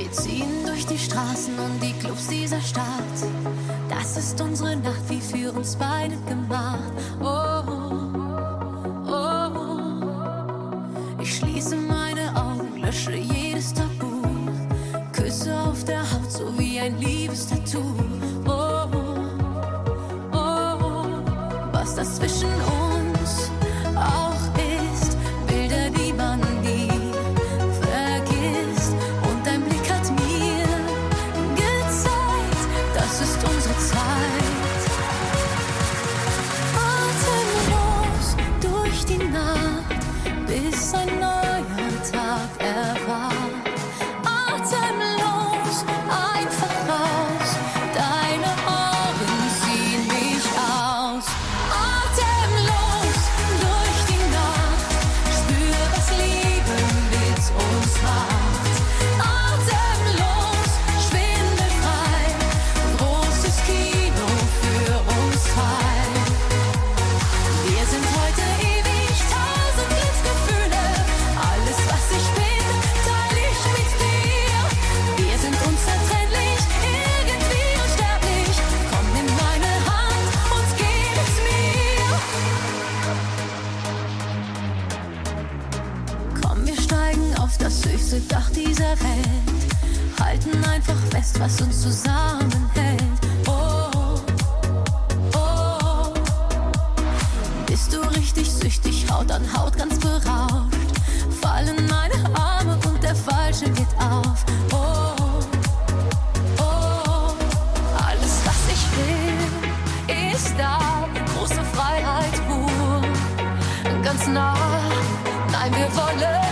Wir ziehen durch die Straßen und die Clubs dieser Stadt. Das ist unsere Nacht, wie für uns beide gemacht. Oh, oh, oh. Ich schließe meine Augen, lösche jedes Tabu. Küsse auf der Haut, so wie ein Liebestattoo. Oh, oh, oh. Was das zwischen uns auch höchste Dach dieser Welt. Halten einfach fest, was uns zusammenhält. Oh, oh. Bist du richtig süchtig, Haut an Haut ganz berauscht? Fallen meine Arme und der Fallschirm geht auf. Oh, oh, alles was ich will ist da, große Freiheit pur, ganz nah. Nein, wir wollen